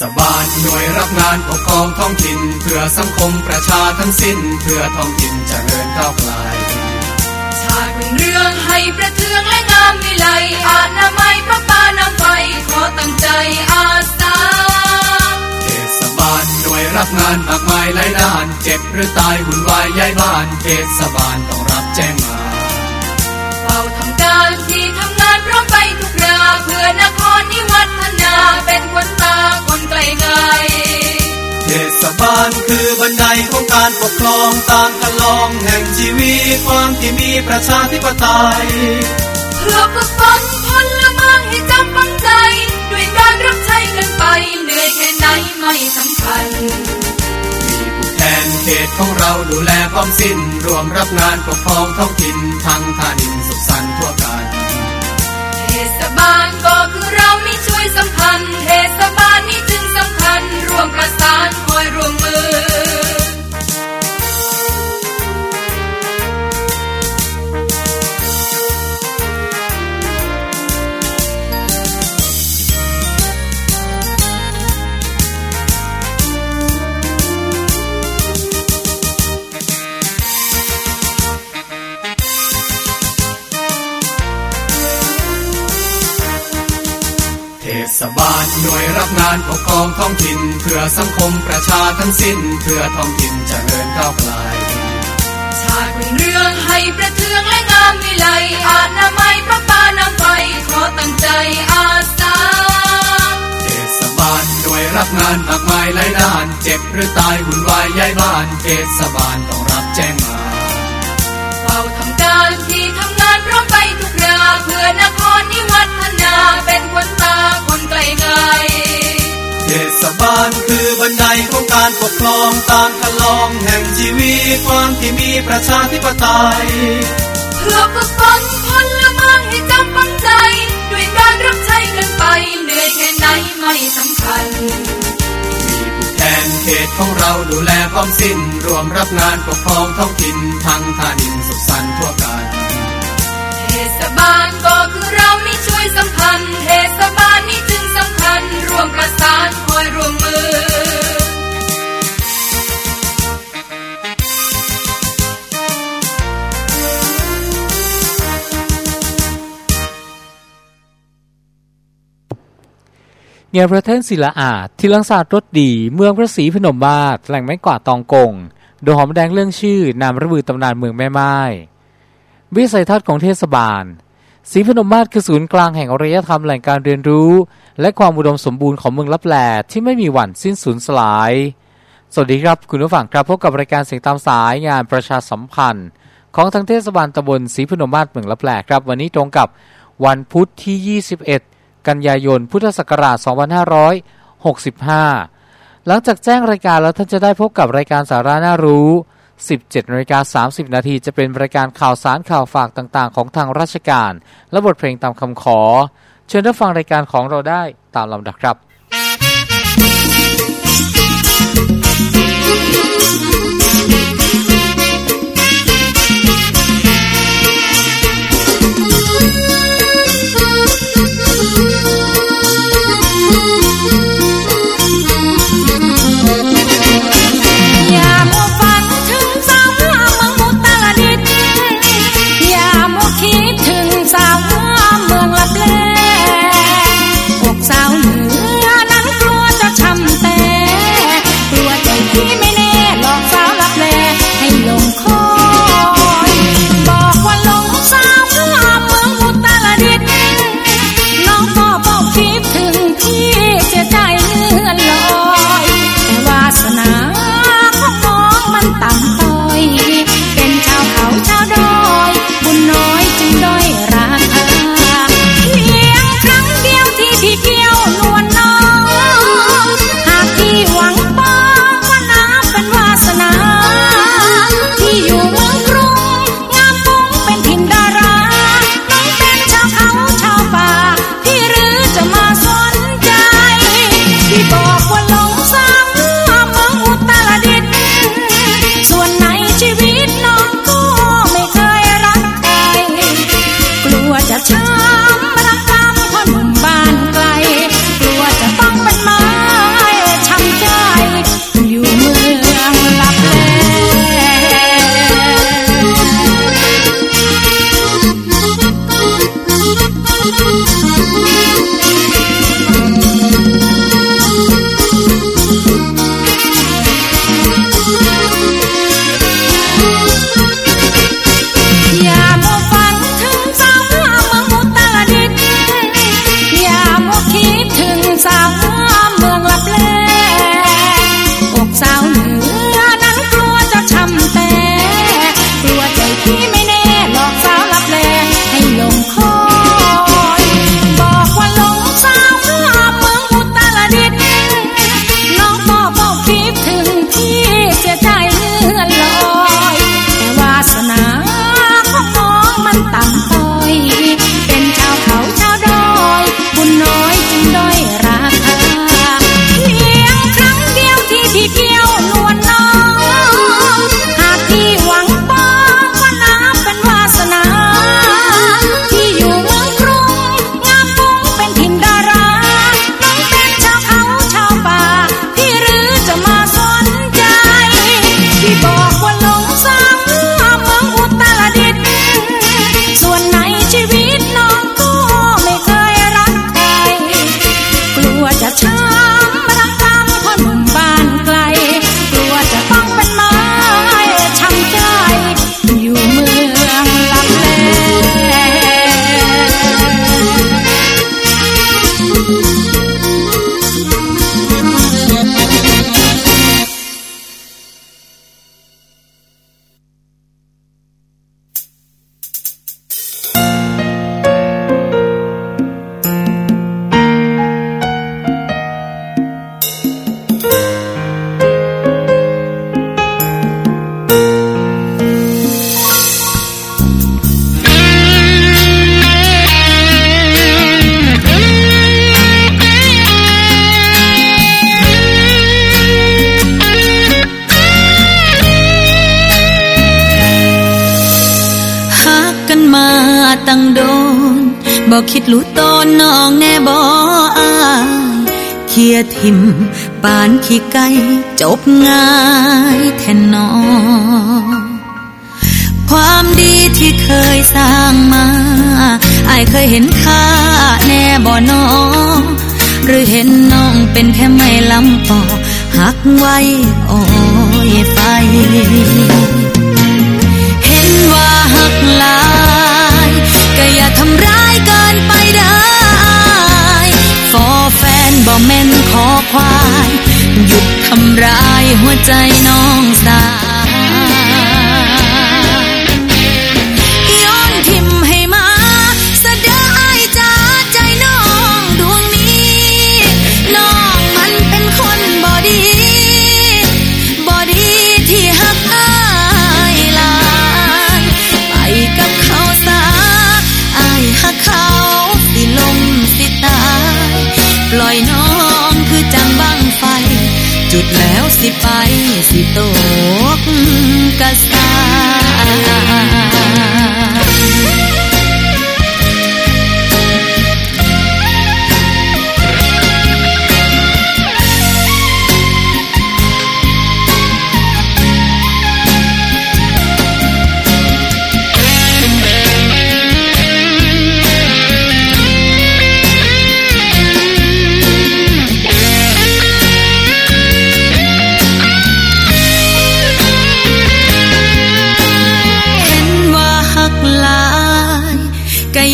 ศบาลหน่วยรับงานปกครองท้องถิ่น เพื่อสังคมประชาทั้งสิ้น เพื่อท้องถิ่นจเจริญก้าวไกลชาติเป็นเรื่องให้ประเทืองและงามวิไลอาณาไม้พระปานำไปขอตั้งใจอาสาเทศบาลหน่วยรับงานมากมายหลายด้าน เจ็บหรือตายหุ่นวายย้ายบ้านเทศบาลต้องรับแจ้งมาเฝ้าทำการที่ทำงานพร้อมไปทุกราเพื่อนครนิวัฒนาเป็นคน คนไกลไกลเทศบาลคือบันไดของการปกครองตามกันลองแห่งชีวิตความที่มีประชาธิปไตยเพื่อฝึกฝนพลเมืองให้จำปังใจ ด้วยการรับใช้กันไปเหนื่อยแค่ไหนไม่สำคัญมีผู้แทนเขตของเราดูแลพร้อมสิ้น รวมรับงานปกครองท้องถิ่นทั้งท่านินสุขสันต์ทั่วกันเทศบาลก็คือเรานี่ช่วยสัมพันธ์เทศบาลนี่จึงสำคัญร วมประสานคอยรวมมือ ศบาลหน่วยรับงานปกครองท้องถิ่นเพื่อสังคมประชาทั้งสิ้น เพื่อท้องถิ่นเจริญก้าวไกลชาติเป็นเรื่องให้ประเทืองและงามวิไลอาณาไม้พระปานำไปขอตั้งใจอาสาเทศบาลหน่วยรับงานมากมายหลายด้าน เจ็บหรือตายหุ่นวายย้ายบ้านเทศบาลต้องรับแจ้งมาเฝ้าทำการที่ทำงานพร้อมไปทุกราเพื่อนครนิวัฒนาเป็นคน คนไกลไกลเทศบาลคือบันไดของการปกครองตามคันลองแห่งชีวิตความที่มีประชาธิปไตย เพื่อฝึกฝนพลเมืองให้จำปังใจ ด้วยการรับใช้กันไปเหนื่อยแค่ไหนไม่สำคัญมีผู้แทนเขตของเราดูแลพร้อมสิ้น รวมรับงานปกครองท้องถิ่นทั้งท่านินสุขสันต์ทั่วกัน เทศบาลก็คือเรานี่ช่วยสัมพันธ์เทศบาลนี่จึง สำคัญรวมประสานคอยรวมมือเงียประเทศศิลาอาดที่ลังศาสตร์รถดี เมืองพระศรีพนมมาศแหล่งไม้กวาดตองกง โดยหอมแดงเรื่องชื่อนามระบือตำนานเมืองแม่ไม้วิสัยทัศน์ของเทศบาล ศรีพนมมาศคือศูนย์กลางแห่งอารยธรรมแหล่งการเรียนรู้ และความอุดมสมบูรณ์ของเมืองลับแลที่ไม่มีวันสิ้นสูญสลาย สวัสดีครับ คุณผู้ฟังครับพบกับรายการเสียงตามสายงานประชาสัมพันธ์ ของทางเทศบาลตำบลศรีพนมมาศเมืองลับแลครับ วันนี้ตรงกับวันพุธที่ 21 กันยายน พุทธศักราช 2565 หลังจากแจ้งรายการแล้วท่านจะได้พบกับรายการสาระน่ารู้ 17นาฬิกา30 นาทีจะเป็นรายการข่าวสารข่าวฝากต่างๆ ของทางราชการ และบทเพลงตามคำขอ เชิญรับฟังรายการของเราได้ตามลำดับครับ ตั้งโดนบอกคิดรู้ตนน้องแน่บออายเคียทิมปานขี้ไก่จบง่ายแทนน้องความดีที่เคยสร้างมาอายเคยเห็นค่าแน่บ่น้องหรือเห็นน้องเป็นแค่ไม่ลำปอหักไว้โอ้ยไฟ ควาย หยุดทำร้ายหัวใจน้องสาว สิไปสิตกกะสา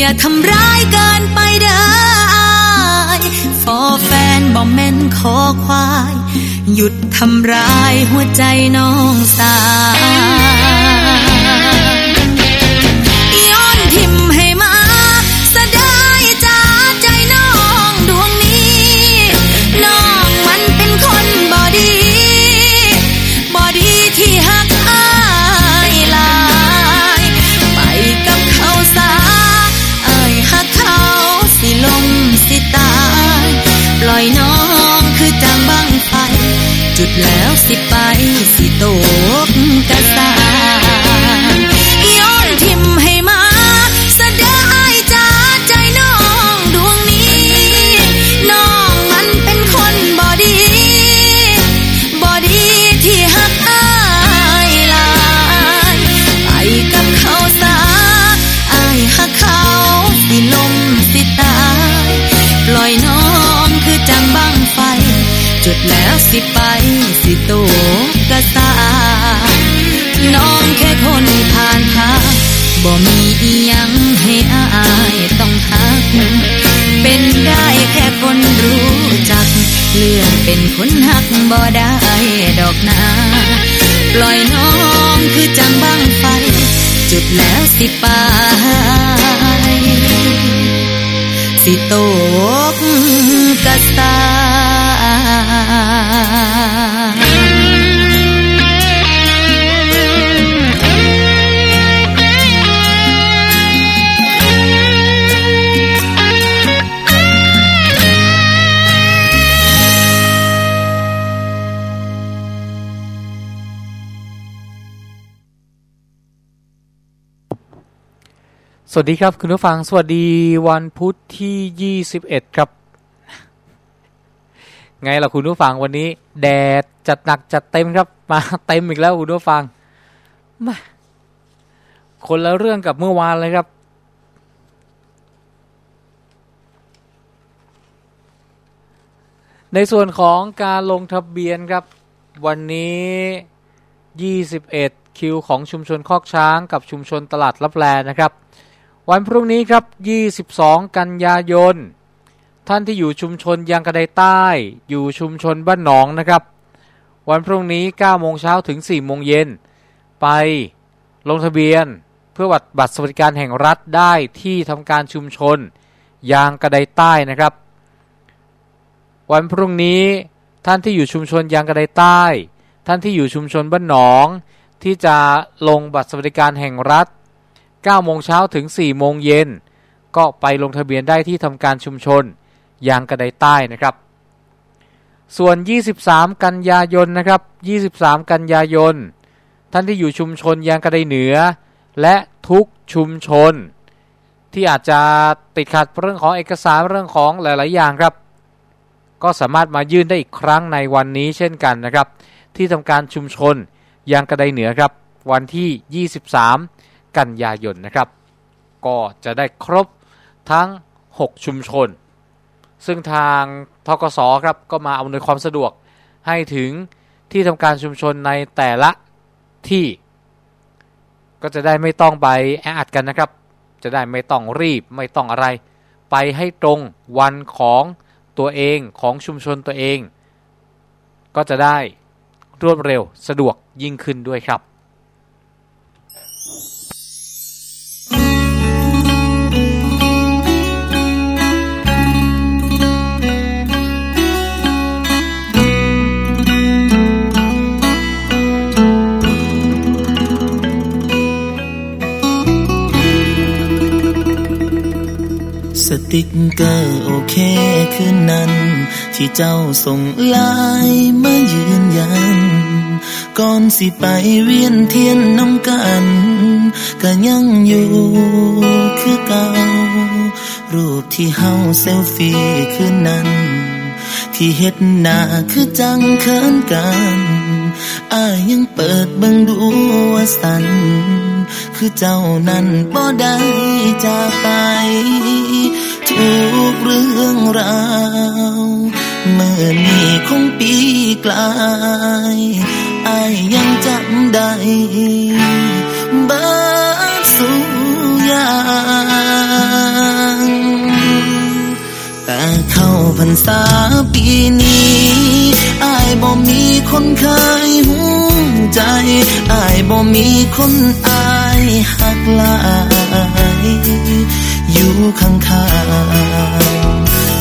อย่าทำร้ายเกินไปได้ฟอแฟนบ่แม่นขอควาย หยุดทำร้ายหัวใจน้องสาย แล้ว บ่มียังให้อายต้องหัก เป็นได้แค่คนรู้จัก เลื่อนเป็นคนหักบ่ได้ดอกนา ปล่อยน้องคือจังบังไฟ จุดแล้วสิไปสิโตกกะสา สวัสดีครับ คุณผู้ฟัง สวัสดีวันพุธที่21ครับ ไงล่ะคุณผู้ฟังวันนี้ แดดจัดหนักจัดเต็มครับ มาเต็มอีกแล้วคุณผู้ฟังมาคนละเรื่องกับเมื่อวานเลยครับ ในส่วนของการลงทะเบียนครับ วันนี้21คิวของชุมชนคอกช้างกับชุมชนตลาดลับแลนะครับ วันพรุ่งนี้ครับ 22 กันยายน ท่านที่อยู่ชุมชนยางกระไดใต้ อยู่ชุมชนบ้านหนองนะครับ วันพรุ่งนี้ 9 โมงเช้าถึง 4 โมงเย็น ไปลงทะเบียนเพื่อบัตรบัตรสวัสดิการแห่งรัฐได้ที่ทำการชุมชนยางกระไดใต้นะครับ วันพรุ่งนี้ท่านที่อยู่ชุมชนยางกระไดใต้ ท่านที่อยู่ชุมชนบ้านหนอง ที่จะลงบัตรสวัสดิการแห่งรัฐ 9โมงเช้าถึง 4 โมงเย็น ก็ไปลงทะเบียนได้ที่ทำการชุมชนยางกระไดใต้นะครับ ส่วน 23 กันยายนนะครับ 23 กันยายน ท่านที่อยู่ชุมชนยางกระไดเหนือ และทุกชุมชน ที่อาจจะติดขัดเรื่องของเอกสารเรื่องของหลาย ๆ อย่างครับ ก็สามารถมายื่นได้อีกครั้งในวันนี้เช่นกันนะครับ ที่ทำการชุมชนยางกระไดเหนือครับ วันที่ 23 กันยายนนะครับ ก็จะได้ครบทั้ง 6 ชุมชน ซึ่งทางทกสครับก็มาอำนวยความสะดวกให้ถึงที่ทำการชุมชนในแต่ละที่ ก็จะได้ไม่ต้องไปแออัดกันนะครับ จะได้ไม่ต้องรีบไม่ต้องอะไร ไปให้ตรงวันของตัวเองของชุมชนตัวเอง ก็จะได้รวดเร็วสะดวกยิ่งขึ้นด้วยครับ ติกเกอร์โอเคคืนนั้น ที่เจ้าส่งไลน์มายืนยัน ก่อนสิไปเวียนเทียนน้ำกันก็ยังอยู่คือเก่า รูปที่เฮาเซลฟี่คืนนั้น ที่เฮ็ดหน้าคือจังเขินกันอายยังเปิดเบิ่งดูว่าสัน คือเจ้านั้นบ่ได้จากไป ทุกเรื่องราวเมื่อนี้คงปีกลายอายยังจำได้บิดสู่อย่างแต่เข้าพรรษาปีนี้อายบ่มีคนเคยหูใจอายบ่มีคนอายหักหลาย อยู่ข้างข้าง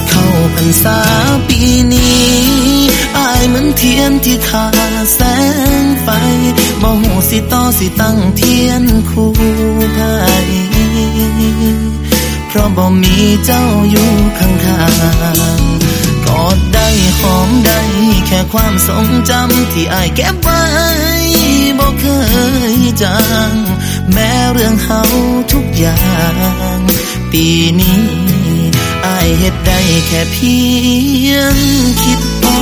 เข้าพรรษาปีนี้อายเหมือนเทียนที่ขาแสงไฟบ่หูสิต่อสิตั้งเทียนคู่ไผเพราะบ่มีเจ้าอยู่ข้างๆกอดได้หอมได้แค่ความทรงจำที่อายเก็บไว้บ่เคยจางแม้เรื่องเฮาทุกอย่าง ปีนี้อายเฮ็ดได้แค่เพียงคิดพอ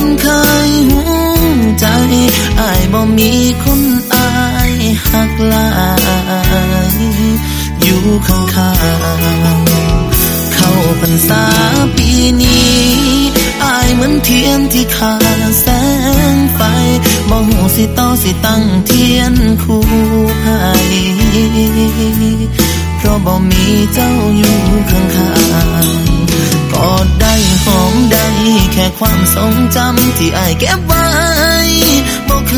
คนเคยหูใจอายบ่มีคนอายหักลายอยู่ข้างข้างๆเข้าพรรษาปีนี้อายเหมือนเทียนที่ขาดแสงไฟบ่หูสิต่อสิตั้งเทียนคู่ให้เพราะบ่มีเจ้าอยู่ข้างข้างๆ อดได้หอมได้แค่ความทรงจำที่อายเก็บไว้บ่เค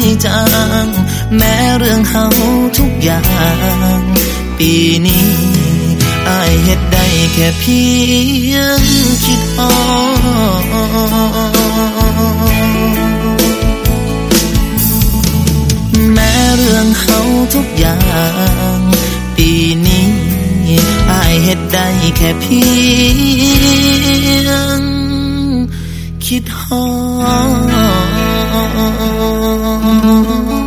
ยจางแม้เรื่องเฮาทุกอย่าง ปีนี้อายเฮ็ดได้แค่เพียงคิดออกแม้เรื่องเขาทุกอย่าง ได้แค่เพียง คิดฮอด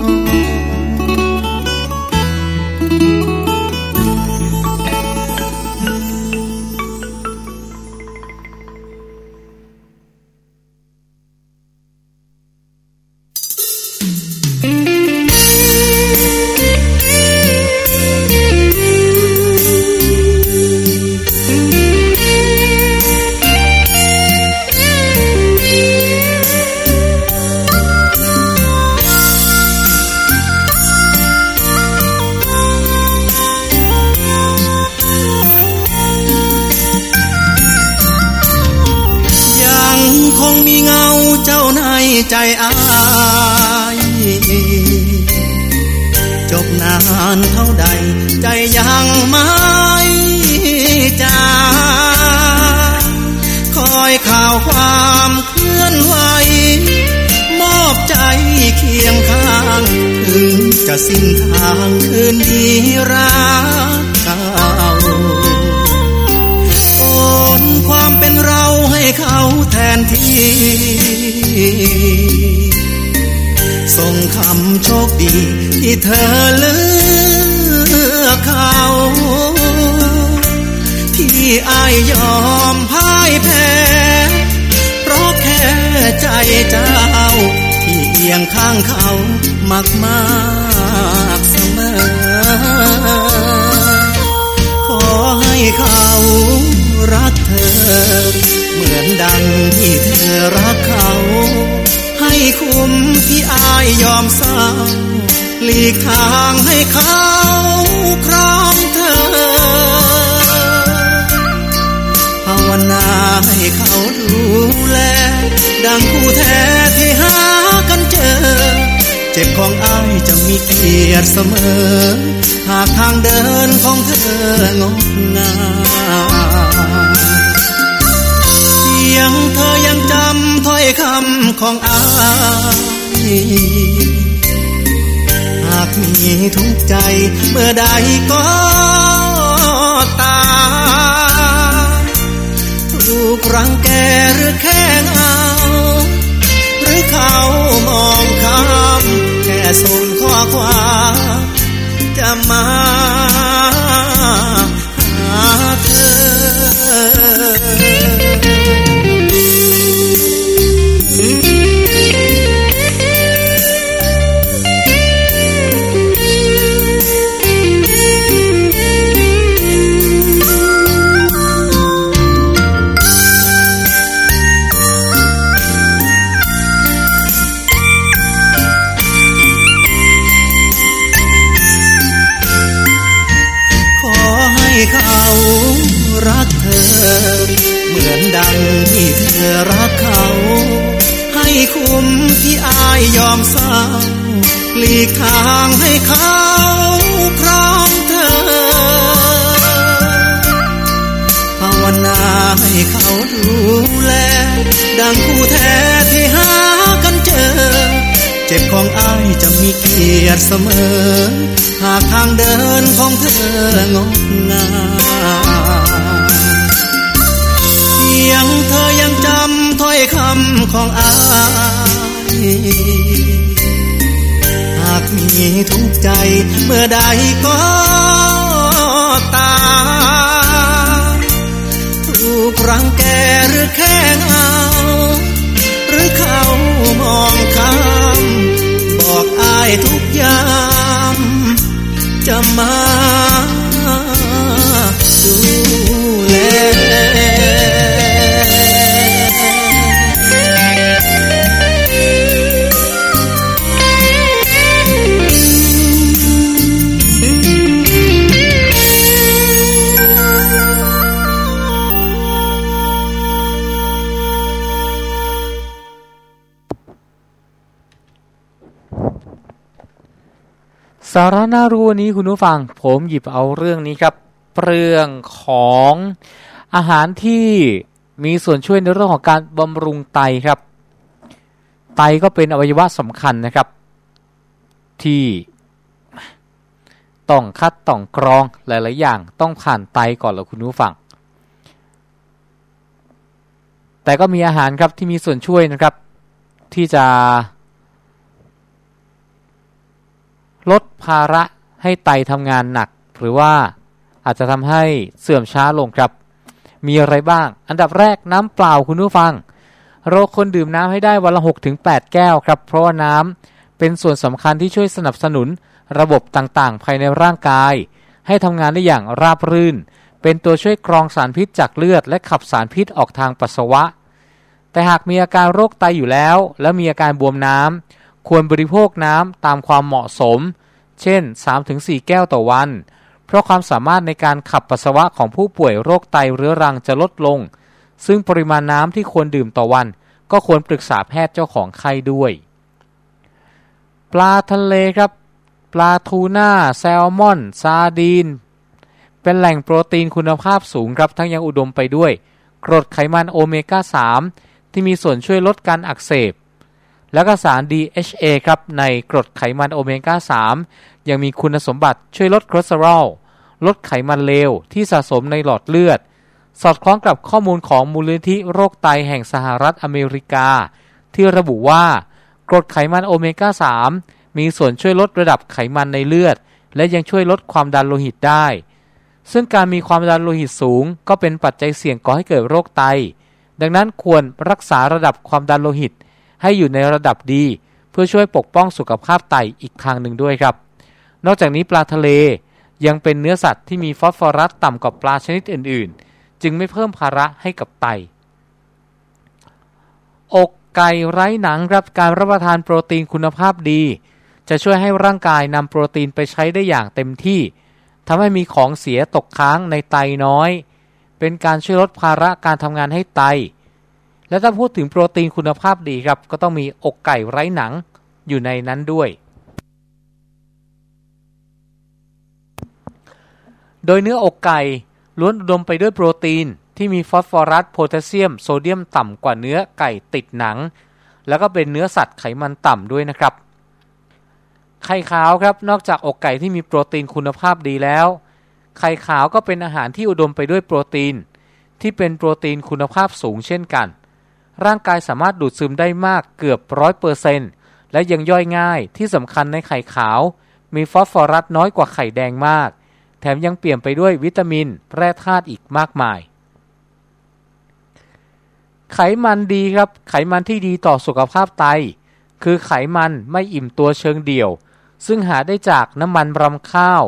เจ็บของอ้ายจะมีเกียรติเสมอ หากทางเดินของเธองดงามเสียงเธอยังจำถ้อยคำของอ้ายหากมีทุกใจเมื่อใดก็ตาถูกรังแกหรือแค่เหงา เขามองข้ามแค่ส่งข้อความจะมา มุมที่อายยอมเศร้าหลีกทางให้เขาครองเธอภาวนาให้เขาดูแล ดังคู่แท้ที่หากันเจอ เจ็บของอายจะมีเกียรติเสมอ หากทางเดินของเธองดงามเสียงเธอยังจำ ถ้อยคำของอ้ายหากมีทุกใจเมื่อใดก็ตาม สาระน่ารู้วันนี้คุณผู้ฟัง ผมหยิบเอาเรื่องนี้ครับ เรื่องของอาหารที่มีส่วนช่วยในเรื่องของการบำรุงไตครับ ไตก็เป็นอวัยวะสำคัญนะครับ ที่ต้องคัดต้องกรองหลาย ๆ อย่างต้องผ่านไตก่อนแล้วคุณผู้ฟัง แต่ก็มีอาหารครับที่มีส่วนช่วยนะครับ ที่จะ ลดภาระให้ไตทำงานหนัก หรือว่าอาจจะทำให้เสื่อมช้าลงครับ มีอะไรบ้าง อันดับแรกน้ำเปล่าคุณผู้ฟัง เราคนดื่มน้ำให้ได้วันละ 6-8 แก้วครับ เพราะว่าน้ำเป็นส่วนสำคัญที่ช่วยสนับสนุนระบบต่างๆ ภายในร่างกาย ให้ทำงานได้อย่างราบรื่น เป็นตัวช่วยกรองสารพิษจากเลือด และขับสารพิษออกทางปัสสาวะ แต่หากมีอาการโรคไตอยู่แล้ว และมีอาการบวมน้ำ ควรบริโภคน้ำตามความเหมาะสม เช่น 3-4 แก้วต่อวัน เพราะความสามารถในการขับปัสสาวะของผู้ป่วยโรคไตเรื้อรังจะลดลง ซึ่งปริมาณน้ำที่ควรดื่มต่อวัน ก็ควรปรึกษาแพทย์เจ้าของไข้ด้วย ปลาทะเลครับ ปลาทูน่า แซลมอน ซาดีน เป็นแหล่งโปรตีนคุณภาพสูงครับ ทั้งยังอุดมไปด้วยกรดไขมันโอเมก้า 3 ที่มีส่วนช่วยลดการอักเสบ แล้วก็สาร DHA ครับในกรดไขมันโอเมก้า 3 ยังมีคุณสมบัติช่วยลดคอเลสเตอรอลลดไขมันเลวที่สะสมในหลอดเลือด สอดคล้องกับข้อมูลของมูลนิธิโรคไตแห่งสหรัฐอเมริกา ที่ระบุว่ากรดไขมันโอเมก้า 3 มีส่วนช่วยลดระดับไขมันในเลือด และยังช่วยลดความดันโลหิตได้ ซึ่งการมีความดันโลหิตสูง ก็เป็นปัจจัยเสี่ยงก่อให้เกิดโรคไต ดังนั้นควรรักษาระดับความดันโลหิต ให้อยู่ในระดับดี เพื่อช่วยปกป้องสุขภาพไตอีกทางหนึ่งด้วยครับ นอกจากนี้ปลาทะเลยังเป็นเนื้อสัตว์ที่มีฟอสฟอรัสต่ำกว่าปลาชนิดอื่น ๆ จึงไม่เพิ่มภาระให้กับไต อกไก่ไร้หนังรับการรับประทานโปรตีนคุณภาพดี จะช่วยให้ร่างกายนำโปรตีนไปใช้ได้อย่างเต็มที่ทำให้มีของเสียตกค้างในไตน้อย เป็นการช่วยลดภาระการทำงานให้ไต และถ้าพูดถึงโปรตีนคุณภาพดีครับ ก็ต้องมีอกไก่ไร้หนังอยู่ในนั้นด้วย โดยเนื้ออกไก่ล้วนอุดมไปด้วยโปรตีนที่มีฟอสฟอรัสโพแทสเซียม โซเดียมต่ำกว่าเนื้อไก่ติดหนัง แล้วก็เป็นเนื้อสัตว์ไขมันต่ำด้วยนะครับ ไข่ขาวครับนอกจากอกไก่ที่มีโปรตีนคุณภาพดีแล้ว ไข่ขาวก็เป็นอาหารที่อุดมไปด้วยโปรตีน ที่เป็นโปรตีนคุณภาพสูงเช่นกัน ร่างกายสามารถดูดซึมได้มากเกือบร้อยเปอร์เซนต์และยังย่อยง่ายที่สำคัญในไข่ขาว มีฟอสฟอรัสน้อยกว่าไข่แดงมาก แถมยังเปี่ยมไปด้วยวิตามิน แร่ธาตุอีกมากมาย ไขมันดีครับ ไขมันที่ดีต่อสุขภาพไต คือไขมันไม่อิ่มตัวเชิงเดี่ยว ซึ่งหาได้จากน้ำมันรำข้าว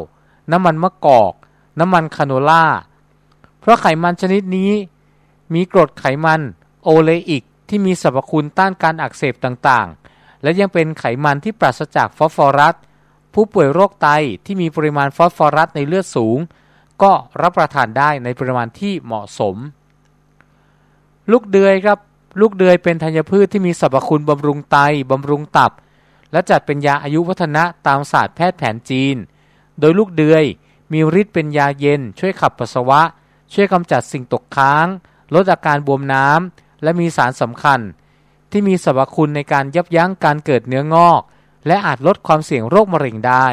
น้ำมันมะกอก น้ำมันคาโนล่า เพราะไขมันชนิดนี้ มีกรดไขมัน โอเลอิกที่มีสรรพคุณต้านการอักเสบต่างๆ และยังเป็นไขมันที่ปราศจากฟอสฟอรัส ผู้ป่วยโรคไตที่มีปริมาณฟอสฟอรัสในเลือดสูง ก็รับประทานได้ในปริมาณที่เหมาะสม ลูกเดือยครับ ลูกเดือยเป็นธัญพืชที่มีสรรพคุณบำรุงไตบำรุงตับ และจัดเป็นยาอายุวัฒนะตามศาสตร์แพทย์แผนจีน โดยลูกเดือยมีฤทธิ์เป็นยาเย็น ช่วยขับปัสสาวะ ช่วยกำจัดสิ่งตกค้าง ลดอาการบวมน้ำ และมีสารสำคัญ ที่มีสรรพคุณในการยับยั้งการเกิดเนื้องอก และอาจลดความเสี่ยงโรคมะเร็งได้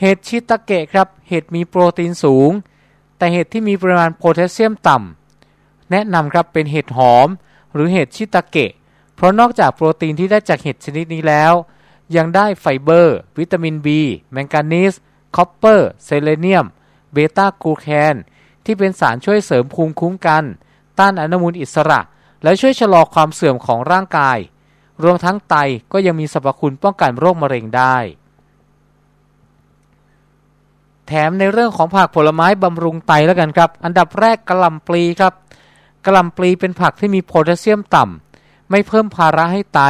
เห็ดชิตาเกะครับเห็ดมีโปรตีนสูง แต่เห็ดที่มีปริมาณโพแทสเซียมต่ำแนะนำครับเป็นเห็ดหอม หรือเห็ดชิตาเกะ เพราะนอกจากโปรตีนที่ได้จากเห็ดชนิดนี้แล้ว ยังได้ไฟเบอร์ วิตามิน B แมงกานีส copper เซเลเนียม เบต้ากลูแคน ที่เป็นสารช่วยเสริมภูมิคุ้มกัน ต้านอนุมูลอิสระ และช่วยชะลอความเสื่อมของร่างกาย รวมทั้งไตก็ยังมีสรรพคุณป้องกันโรคมะเร็งได้ แถมในเรื่องของผักผลไม้บำรุงไตแล้วกันครับ อันดับแรกกระหล่ำปลีครับกระหล่ำปลีเป็นผักที่มีโพแทสเซียมต่ำไม่เพิ่มภาระให้ไต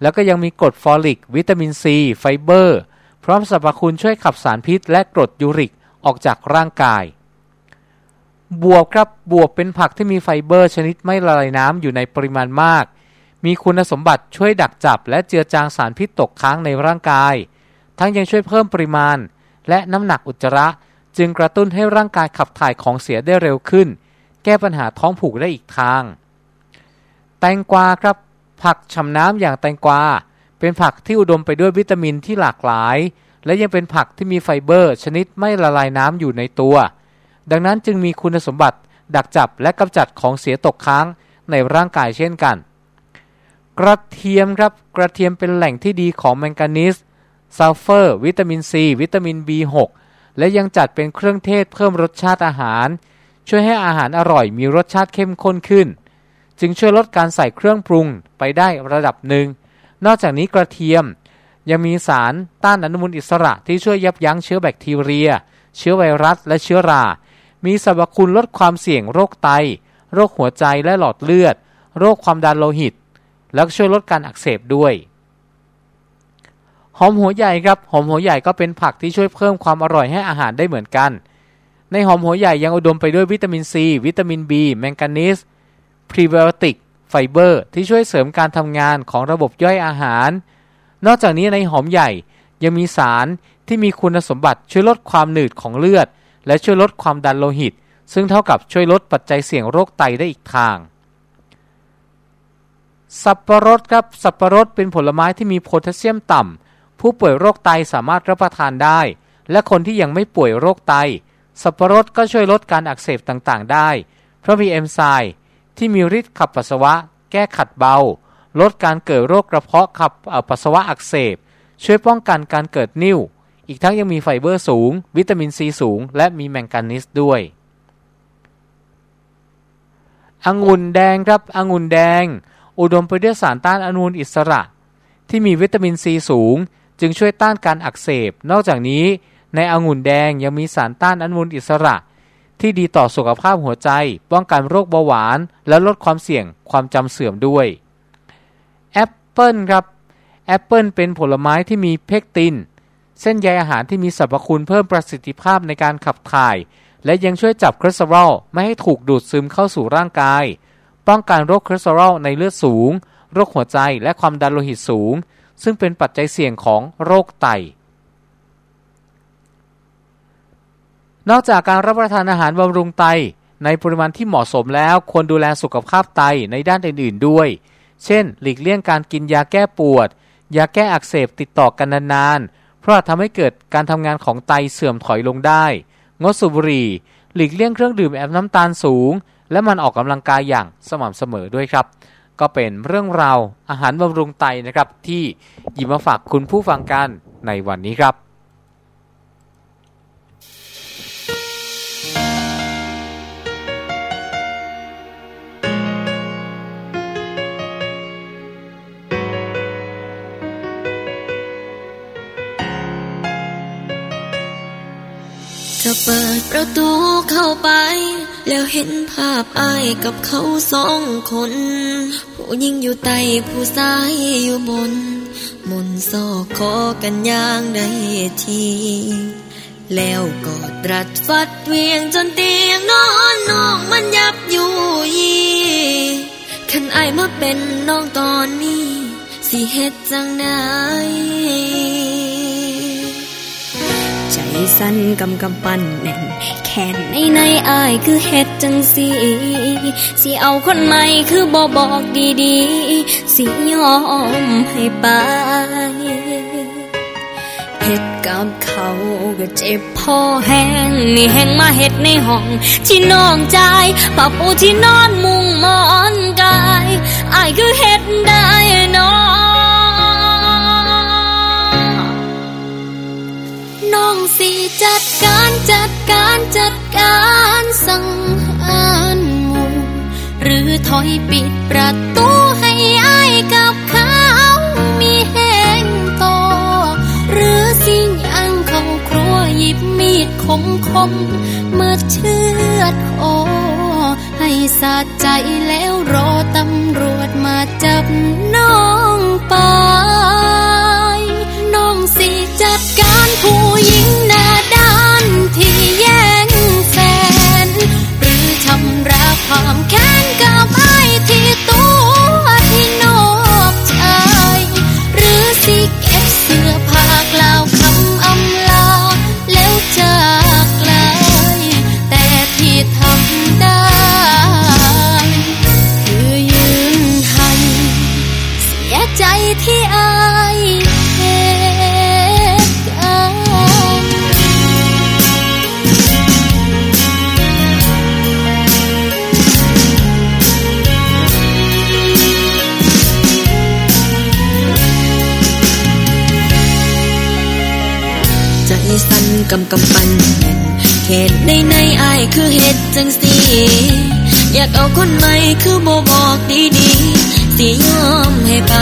แล้วก็ยังมีกรดฟอลิก วิตามินซี ไฟเบอร์ พร้อมสรรพคุณช่วยขับสารพิษ และกรดยูริกออกจากร่างกาย บวบครับบวบเป็นผักที่มีไฟเบอร์ชนิดไม่ละลายน้ำอยู่ในปริมาณมาก มีคุณสมบัติช่วยดักจับ และเจือจางสารพิษตกค้างในร่างกาย ทั้งยังช่วยเพิ่มปริมาณ และน้ำหนักอุจจาระจึงกระตุ้นให้ร่างกายขับถ่ายของเสียได้เร็วขึ้น แก้ปัญหาท้องผูกได้อีกทาง แตงกวาครับ ผักฉ่ำน้ำอย่างแตงกวา เป็นผักที่อุดมไปด้วยวิตามินที่หลากหลาย และยังเป็นผักที่มีไฟเบอร์ ชนิดไม่ละลายน้ำอยู่ในตัว ดังนั้นจึงมีคุณสมบัติดักจับและกำจัดของเสียตกค้างในร่างกายเช่นกัน กระเทียมครับกระเทียมเป็นแหล่งที่ดีของแมงกานีสซัลเฟอร์ วิตามินซี วิตามิน B6 และยังจัดเป็นเครื่องเทศเพิ่มรสชาติอาหาร ช่วยให้อาหารอร่อยมีรสชาติเข้มข้นขึ้น จึงช่วยลดการใส่เครื่องปรุงไปได้ระดับหนึ่ง นอกจากนี้กระเทียมยังมีสารต้านอนุมูลอิสระที่ช่วยยับยั้งเชื้อแบคทีเรีย เชื้อไวรัส และเชื้อรา มีสรรพคุณลดความเสี่ยงโรคไต โรคหัวใจและหลอดเลือด โรคความดันโลหิต แล้วช่วยลดการอักเสบด้วย หอมหัวใหญ่ครับหอมหัวใหญ่ก็เป็นผักที่ช่วยเพิ่มความอร่อยให้อาหารได้เหมือนกัน ในหอมหัวใหญ่ยังอุดมไปด้วยวิตามินซี วิตามิน B แมงกานีสพรีไบโอติกไฟเบอร์ที่ช่วยเสริมการทำงานของระบบย่อยอาหาร นอกจากนี้ในหอมใหญ่ยังมีสารที่มีคุณสมบัติช่วยลดความหนืดของเลือด และช่วยลดความดันโลหิต ซึ่งเท่ากับช่วยลดปัจจัยเสี่ยงโรคไตได้อีกทาง สับปะรดครับสับปะรดเป็นผลไม้ที่มีโพแทสเซียมต่ำผู้ป่วยโรคไตสามารถรับประทานได้ และคนที่ยังไม่ป่วยโรคไต สับปะรดก็ช่วยลดการอักเสบต่างๆ ได้ เพราะมีเอนไซม์ที่มีฤทธิ์ขับปัสสาวะ แก้ขัดเบา ลดการเกิดโรคกระเพาะขับปัสสาวะอักเสบ ช่วยป้องกันการเกิดนิ่ว อีกทั้งยังมีไฟเบอร์สูง วิตามินซีสูง และมีแมงกานีสด้วยองุ่นแดงครับองุ่นแดง อุดมไปด้วยสารต้านอนุมูลอิสระ ที่มีวิตามินซีสูง จึงช่วยต้านการอักเสบ นอกจากนี้ ในองุ่นแดงยังมีสารต้านอนุมูลอิสระ ที่ดีต่อสุขภาพหัวใจ ป้องกันโรคเบาหวาน และลดความเสี่ยงความจำเสื่อมด้วยแอปเปิลครับแอปเปิลเป็นผลไม้ที่มีเพกติน เส้นใยอาหารที่มีสรรพคุณเพิ่มประสิทธิภาพในการขับถ่าย และยังช่วยจับคอเลสเตอรอลไม่ให้ถูกดูดซึมเข้าสู่ร่างกาย ป้องกันโรคคอเลสเตอรอลในเลือดสูง โรคหัวใจและความดันโลหิตสูง ซึ่งเป็นปัจจัยเสี่ยงของโรคไต นอกจากการรับประทานอาหารบำรุงไต ในปริมาณที่เหมาะสมแล้วควรดูแลสุขภาพไตในด้านอื่นๆด้วย เช่น หลีกเลี่ยงการกินยาแก้ปวด ยาแก้อักเสบติดต่อกันนานๆ เพราะอาจทำให้เกิดการทำงานของไตเสื่อมถอยลงได้ งดสูบบุหรี่ หลีกเลี่ยงเครื่องดื่มแอลน้ำตาลสูง และมันออกกำลังกายอย่างสม่ำเสมอด้วยครับ ก็เป็นเรื่องราวอาหารบำรุงไตนะครับที่หยิบมาฝากคุณผู้ฟังกันในวันนี้ครับ เปิดประตูเข้าไป แล้วเห็นภาพอายกับเขาสองคน ผู้หญิงอยู่ใต้ผู้ชายอยู่บน มนซอกคอกันอย่างได้ทีแล้วก็ตรัสฟัดเวียงจนเตียงนอนน้องมันยับอยู่ยีขันไอมาเป็นน้องตอนนี้ สิเฮ็ดจังได ใจสั่นกำกำปั้นแน่นแขนในในอายคือเฮ็ดจังสีสิเอาคนใหม่คือบ่บอกดีๆ สิยอมให้ไปเฮ็ดกับเขาก็เจ็บพอแห้งนี่แห้งมาเฮ็ดในห้อง ที่น้องใจผ้าปูที่นอนมุงมอนกายอายคือเฮ็ดได้น้อง จัดการจัดการจัดการสังหารหมู่หรือถอยปิดประตูให้อายกับเขามีแห้งต่อหรือสิ่งอังเข้าครัวหยิบมีดคมคมๆมาเชือดคอให้สะใจแล้วรอตำรวจมาจับน้องไปน้องสิจัดการผู้หญิงำ กำกำปั้นแน่นเหตุในในอายคือเหตุจังสีอยากเอาคนใหม่คือบ่บอกดีๆสิยอมให้ไป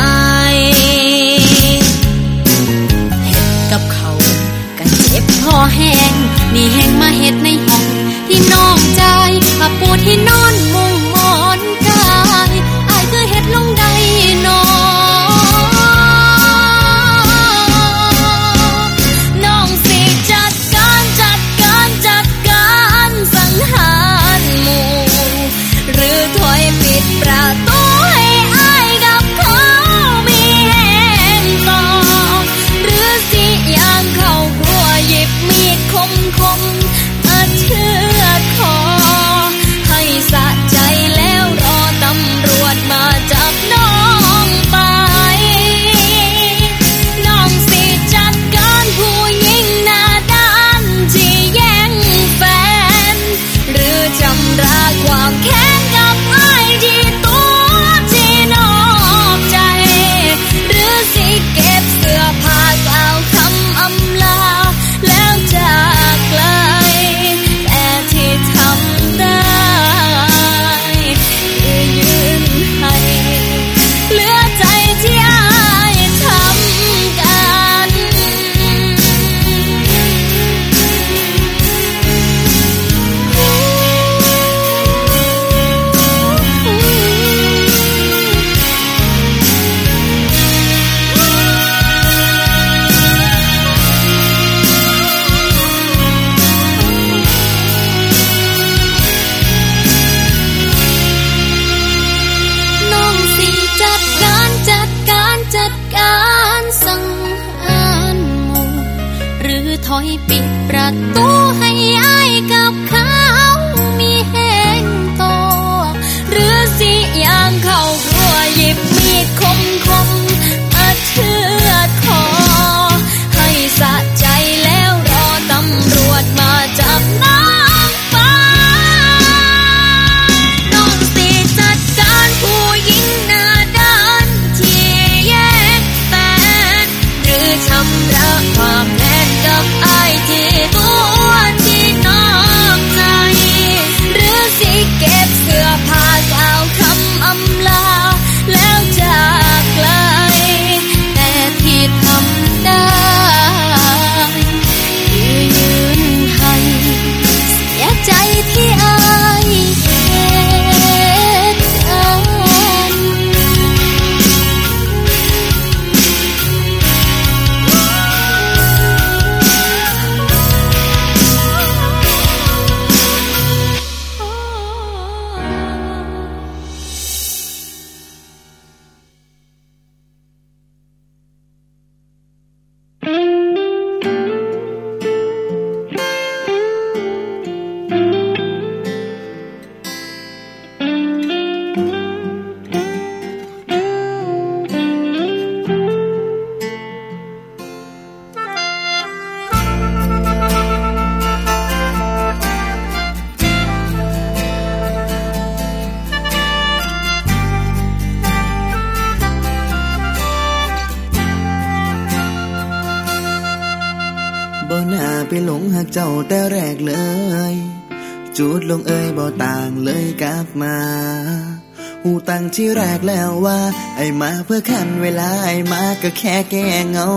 มาเพื่อคันเวลาไอมาก็แค่แก้เงา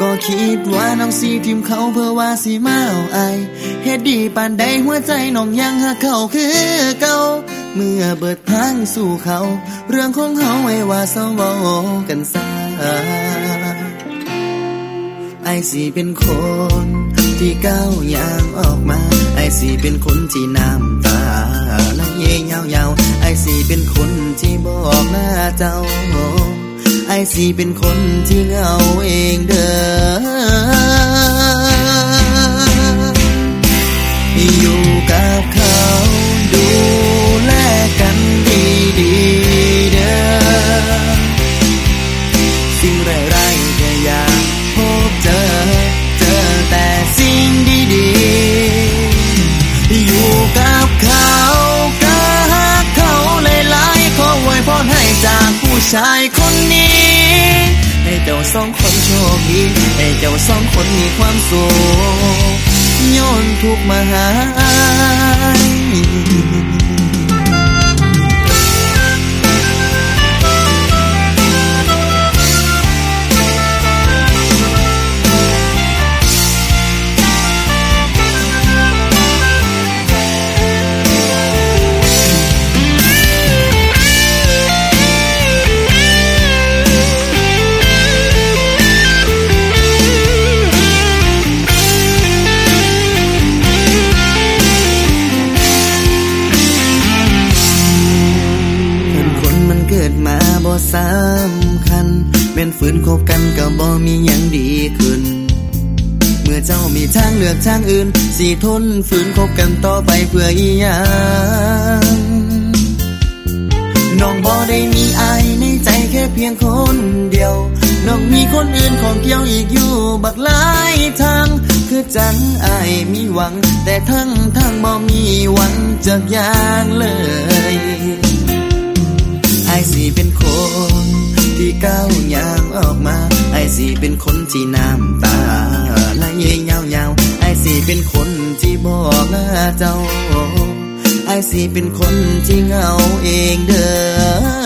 ก็คิดว่าน้องสีทิมเขาเพื่อว่าสีมาเอาไอเฮ็ดดีปานใดหัวใจน้องยังหักเขาคือเก่าเมื่อเบิดทางสู่เขา เรื่องของเขาไว้ว่าเศร้าเว้ากันซาไอสีเป็นคน ที่ก้าวยางออกมา ไอสีเป็นคนที่น้ำตาไหลยาวๆไอสีเป็นคนที่บอกหน้าเจ้า ไอสีเป็นคนที่เหงาเองเด้ออยู่กับเขาดูแลกัน ชายคนนี้ ให้เจ้าสองคนโชคดีให้เจ้าสองคนมีความสุขย้อนทุกมาหาย สำคัญแม่นฝืนคบกันก็บ่มีหยังดีขึ้น เมื่อเจ้ามีทางเลือกทางอื่น สิทนฝืนคบกันต่อไปเพื่ออีหยังน้องบ่ได้มีอายในใจแค่เพียงคนเดียว น้องมีคนอื่นของเกี่ยวอีกอยู่บักหลายทาง คือจังอายมีหวัง แต่ทั้งทางบ่มีหวังจากอย่างเลย สีเป็นคน ที่ก้าวยางออกมา ไอสีเป็นคนที่น้ำตาไหลยาวๆไอสีเป็นคนที่บอกลาเจ้า ไอสีเป็นคนที่เหงาเองเด้อ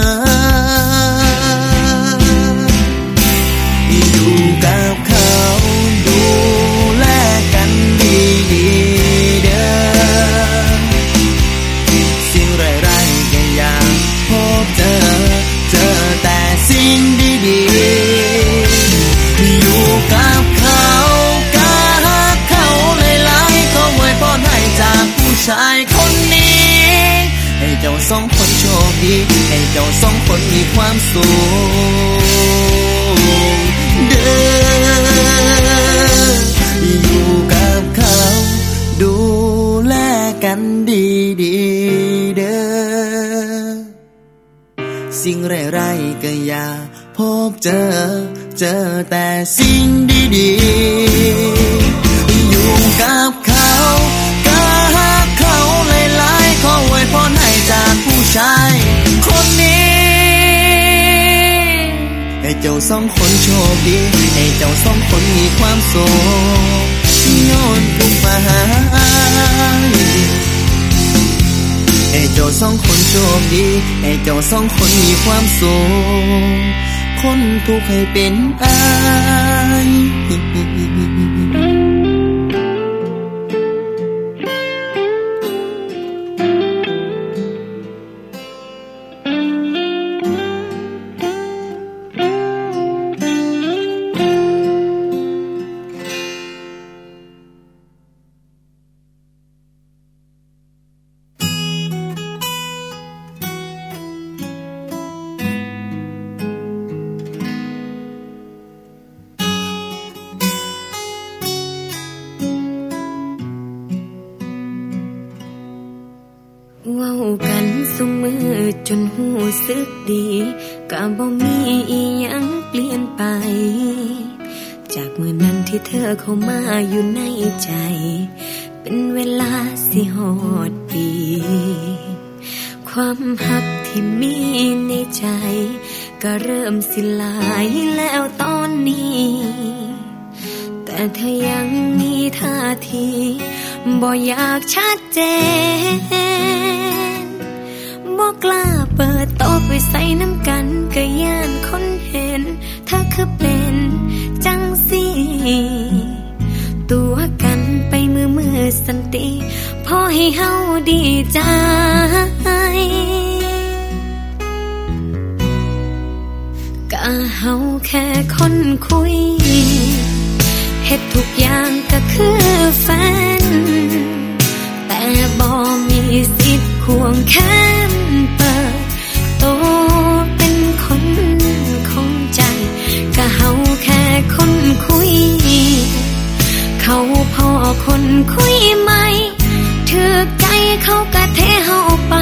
อยู่กัน ชายคนนี้ ให้เจ้าสองคนโชคดี ให้เจ้าสองคนมีความสุขเด้ออยู่กับเขา ดูแลกันดีดีเด้อสิ่งไร้ไรก็อย่าพบเจอ เจอแต่สิ่งดีๆอยู่กับ เจ้าสองคนโชคดี ให้เจ้าสองคนมีความสุขย้อนทุกมาหาให้เจ้าสองคนโชคดี ให้เจ้าสองคนมีความสุขคนทุกข์ให้เป็นอาย อยู่ในใจ เป็นเวลาสิหอดปี ความหักที่มีในใจ ก็เริ่มสิลายแล้วตอนนี้ แต่เธอยังมีท่าทีบ่อยากชัดเจนบ่กล้าเปิดโตะไปใส่น้ำกันก็ย่านคนเห็น ถ้าคือเป็น สันติพอให้เฮาดีใจก็เฮาแค่คนคุยเฮ็ดทุกอย่างก็คือแฟน แต่บ่มีสิทธิ์ควงแขนเปิดโตเป็นคนของใจก็เฮาแค่คนคุย คนคุยไหมถือใจเขากะเทเฮาไป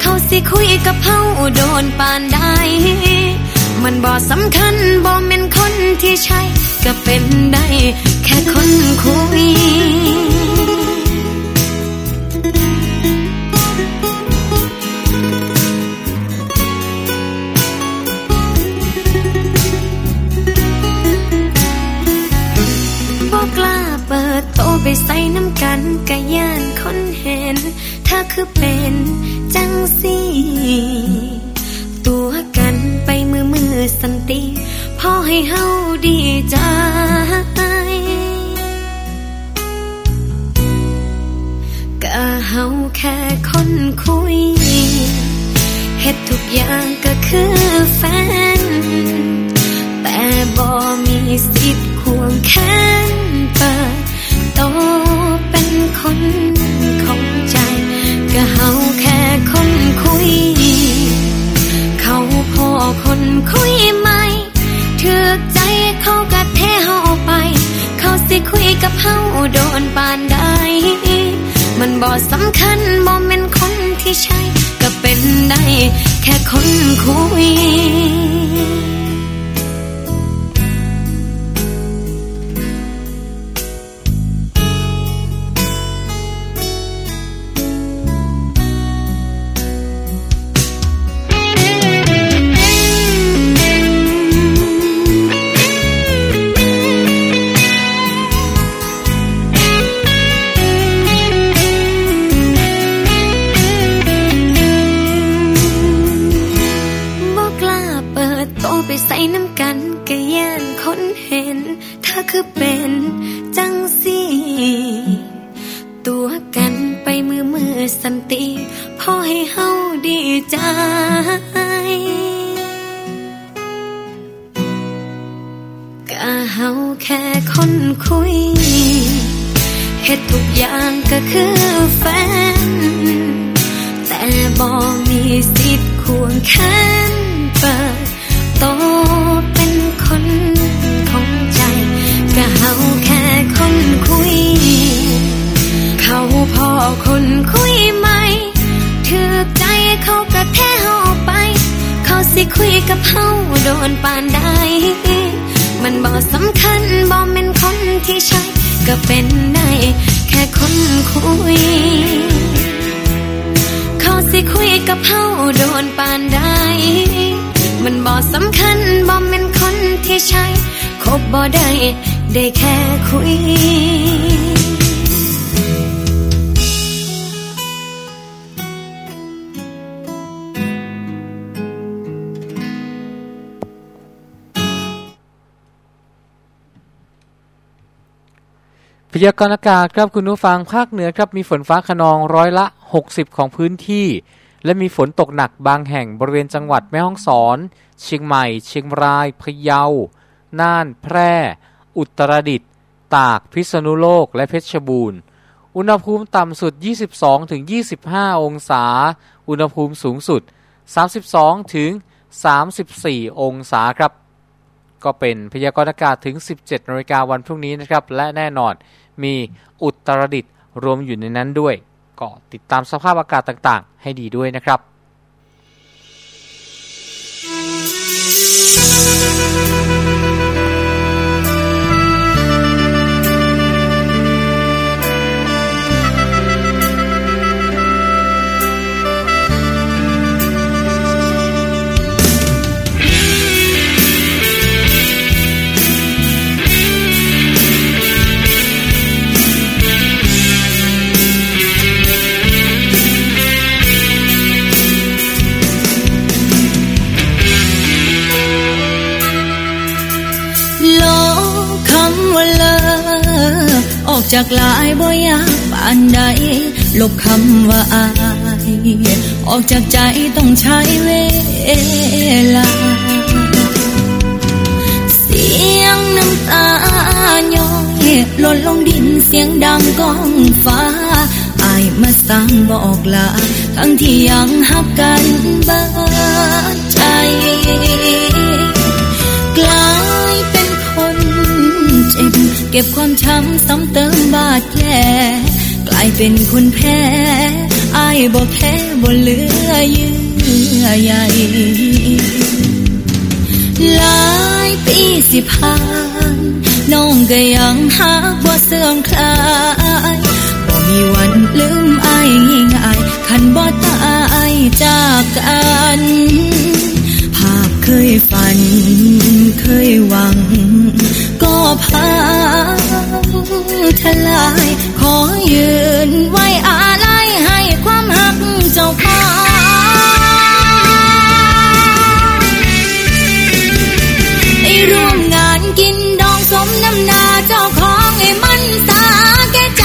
เขาสิคุยกับเฮาโดนปานใดมันบ่สำคัญบ่แม่นคนที่ใช่ ก็เป็นได้ แค่คนคุย น้ำกันกะย่านคนเห็น ถ้าคือเป็นจังสีตัวกันไปมือมือสันติพอให้เฮาดีใจก็เฮาแค่คนคุยเฮ็ดทุกอย่างก็คือแฟน แต่บ่มีสิทธิ์ควงแขนเปิด โตเป็นคนของใจ ก็เฮาแค่คนคุย เขาพอคนคุยไหมถือใจเขากะเทเฮาไป เขาสิคุยกับเฮาโดนปานใดมันบ่สำคัญบ่แม่นคนที่ใช่ ก็เป็นได้แค่คนคุย คือเป็นจังสีตัวกันไปมือมือสันติพอให้เฮาดีใจก็เฮาแค่คนคุยเฮ็ดทุกอย่างก็คือแฟน แต่บ่มีสิทธิ์ควงแขนเปิด คนคุย เขาพอคนคุยไหมถือใจเขากระแท้เฮาไป เขาสิคุยกับเฮาโดนปานใดมันบ่สำคัญบ่เป็นคนที่ใช่ก็เป็นได้แค่คนคุย เขาสิคุยกับเฮาโดนปานใดมันบ่สำคัญบ่เป็นคนที่ใช่คบบ่ได้ ได้แค่คุย พยากรณ์อากาศครับคุณผู้ฟังภาคเหนือครับมีฝนฟ้าขนองร้อยละ 60 ของพื้นที่ และมีฝนตกหนักบางแห่งบริเวณจังหวัดแม่ฮ่องสอน เชียงใหม่ เชียงรายพะเยาน่านแพร่ อุตรดิตถ์ตาก พิษณุโลก และเพชรบูรณ์ อุณหภูมิต่ำสุด 22 ถึง 25 องศา อุณหภูมิสูงสุด 32 ถึง 34 องศาครับ ก็เป็นพยากรณ์อากาศถึง 17นาฬิกาวันพรุ่งนี้นะครับ และแน่นอนมีอุตรดิตถ์รวมอยู่ในนั้นด้วย ก็ติดตามสภาพอากาศต่างๆ ให้ดีด้วยนะครับ ลบคำว่าอาย ออกจากใจต้องใช้เวลา เสียงน้ำตาย้อยหล่นลงดินเสียงดังก้องฟ้า อายมาสั่งบอกลา ทั้งที่ยังหักกันบ้าใจกลายเป็นคนเจ็บ เก็บความช้ำซ้ำเติมบาดแผลายเป็นคนแพ้อายบอกแค่บ่เหลือเยื่อใยหลายปีสิผ่านน้องก็ยังหักบ่เสื่อมคลายบ่มีวันลืมอายง่ายคันบ่ตายจากกันภาพเคยฝันเคยหวัง ก็พัง ทลาย ขอยืนไว้อาลัยให้ความหักเจ้าของได้ร่วมงานกินดองสมน้ำนาเจ้าของให้มันสาแก่ใจ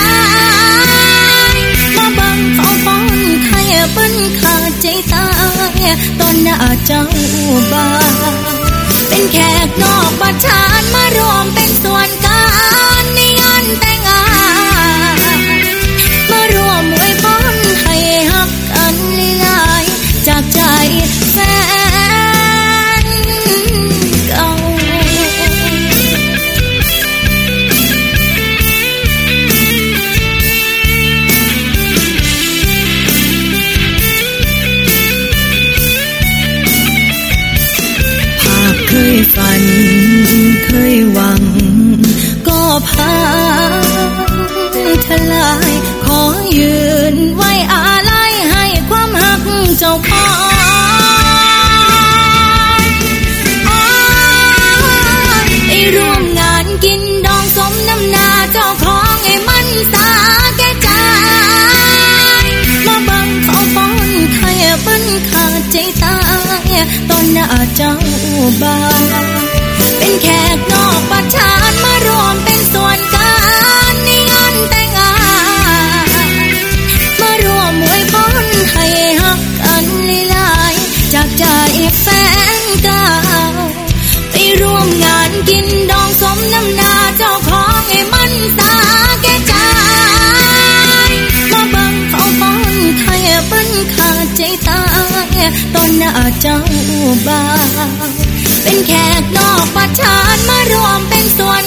มาบังเขาป้อนไทยเปิ้นขาดใจตายตอนหน้าเจ้าบ้านเป็นแขกนอกบ้านชานมาร เจ้าบ้านเป็นแขกนอก น้าเจ้าบ่าวเป็นแขกนอกบ้าชานมารวมเป็นส่วน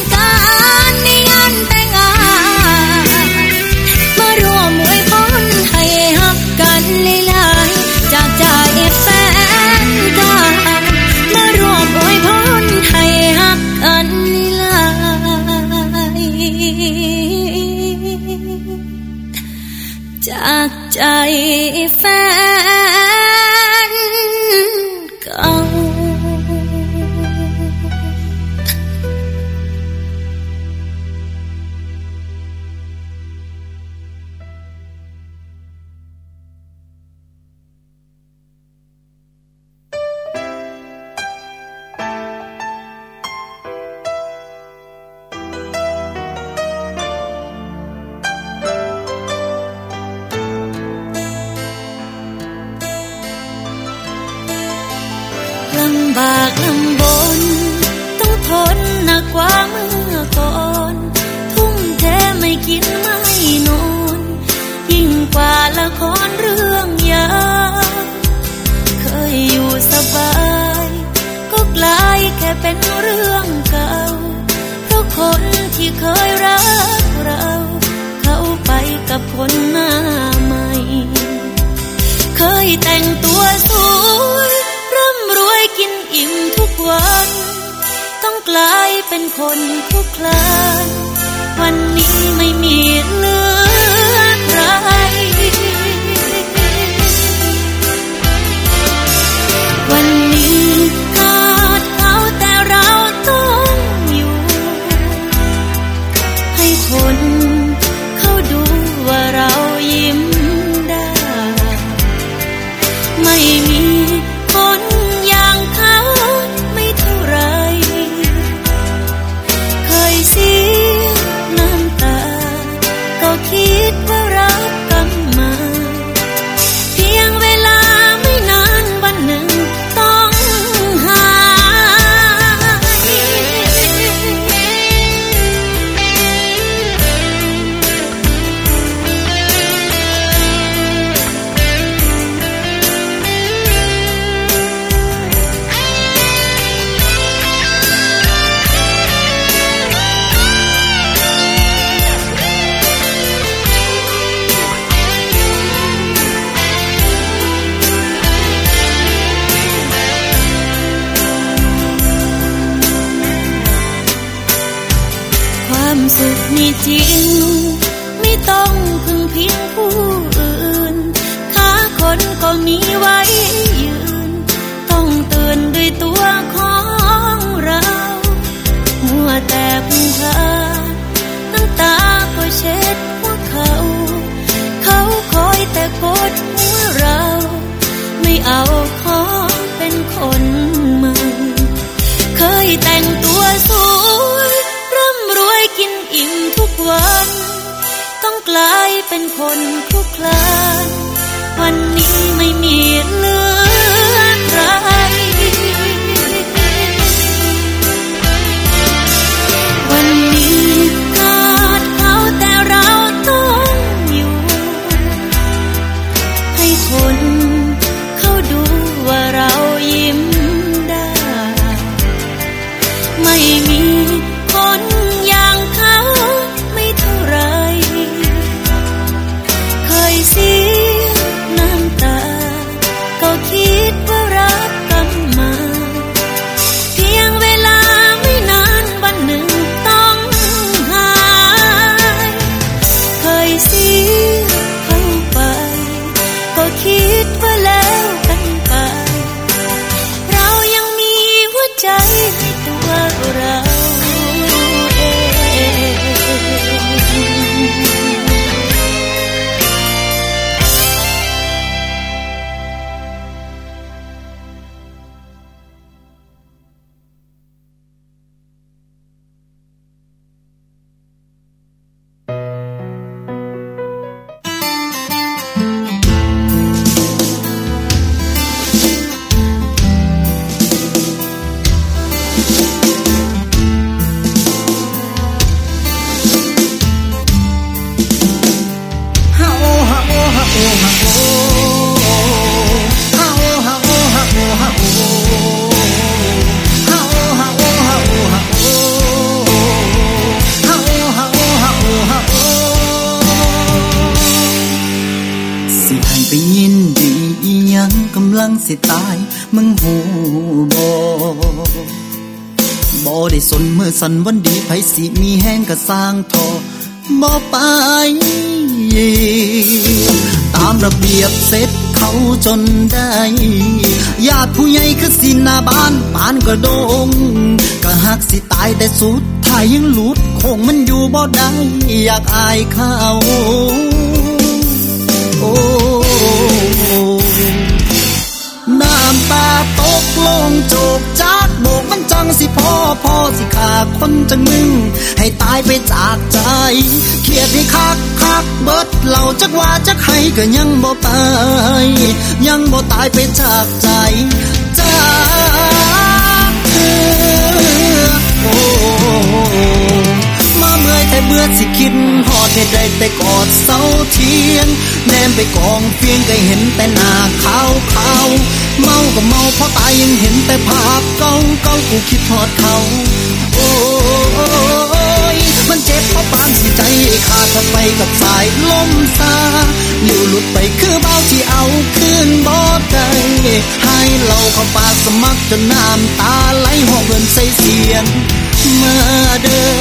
สันวันดีไผสิมีแห้งก็สร้างทอบ่ไป ตามระเบียบเสร็จเขาจนได้ญาติผู้ใหญ่คือสินาบ้านปานกระดงก็หักสิตายแต่สุดท้ายยังหลุดคงมันอยู่บ่ได้อยากอายเขา โอ้ำตาตกลงโจกจากโบกมันจังสิพ่อพ่อสิขาคนจังมึง ให้ตายไปจากใจเขียดให้คักคักเบิดเหล่าจักว่าจักให้ก็ยังบ่ตาย ยังบ่ตายไปจากใจ มื่อยแต่เบื่อสิคิดหอดให้ได้แต่กอดเสาเทียน แนมไปกองเพียงก็เห็นแต่หน้าขาวขาวเมาก็เมาเพราะตายยังเห็นแต่ภาพเก่าเก่ากูคิดทอดเขาโอ้ยมันเจ็บเพราะปานสิใจขาดทัดไปกับสายลมซาอยู่หลุดไปคือเบาที่เอาคืนบ่ได้ให้เราเข้าปากสมัครจนน้ำตาไหลหองเงินใส่เสียง มาเด้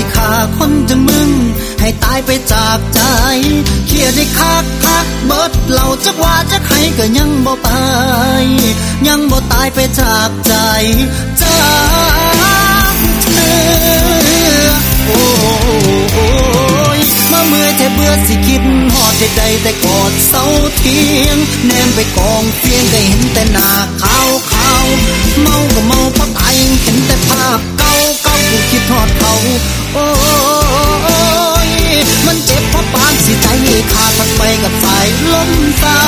สิขาคนจังมึง ให้ตายไปจากใจเขียดให้คักคักเบิดเหล่าจักว่าจักให้ก็ยังบ่ตาย ยังบ่ตายไปจากใจจากเธอโอ้ยมาเมื่อยแต่เบื่อสิคิดหอดใดแต่กอดเสาเทียง แนมไปกองเพียงก็เห็นแต่หน้าขาวขาวเมาก็เมาเพราะตายเห็นแต่ภาพเก่า คิดทอดเขา โอ้ยมันเจ็บเพราะปานสิใจขาดมันไปกับสายลมตา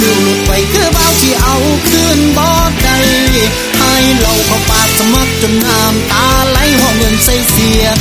ดูหลุดไปคือเบาที่เอาคืนบ่ได้ให้เราเข้าปากสมัครจนน้ำตาไหลห้องเงินใส่เสียง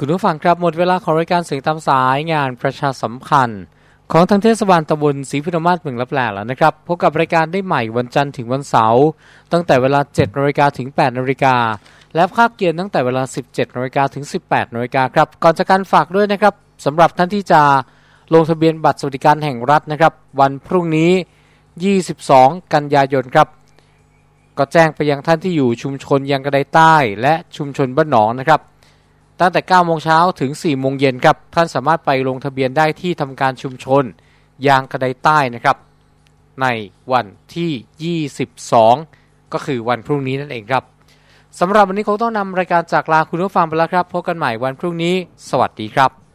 คุณผู้ฟังครับหมดเวลาของรายการเสียงตามสายงานประชาสัมพันธ์ ของทางเทศบาลตำบลศรีพินมาศเมืองลับแลแล้วนะครับ พบกับรายการได้ใหม่วันจันทร์ถึงวันเสาร์ตั้งแต่เวลา7นาฬิกาถึง8นาฬิกาและภาคเกียนตั้งแต่เวลา 17นาฬิกาถึง 18นาฬิกาครับ ก่อนจากการฝากด้วยนะครับสำหรับท่านที่จะลงทะเบียนบัตรสวัสดิการแห่งรัฐนะครับ วันพรุ่งนี้ 22 กันยายนครับ ก็แจ้งไปยังท่านที่อยู่ชุมชนยังกระไดใต้ และชุมชนบ้านหนองนะครับ ตั้งแต่9โมงเช้าถึง4โมงเย็นครับท่านสามารถไปลงทะเบียนได้ที่ทำการชุมชน ยางกระไดใต้นะครับ ในวันที่ 22 ก็คือวันพรุ่งนี้นั่นเองครับสำหรับวันนี้คงต้องนำรายการจากลาคุณผู้ฟังไปแล้วครับพบกันใหม่วันพรุ่งนี้ สวัสดีครับ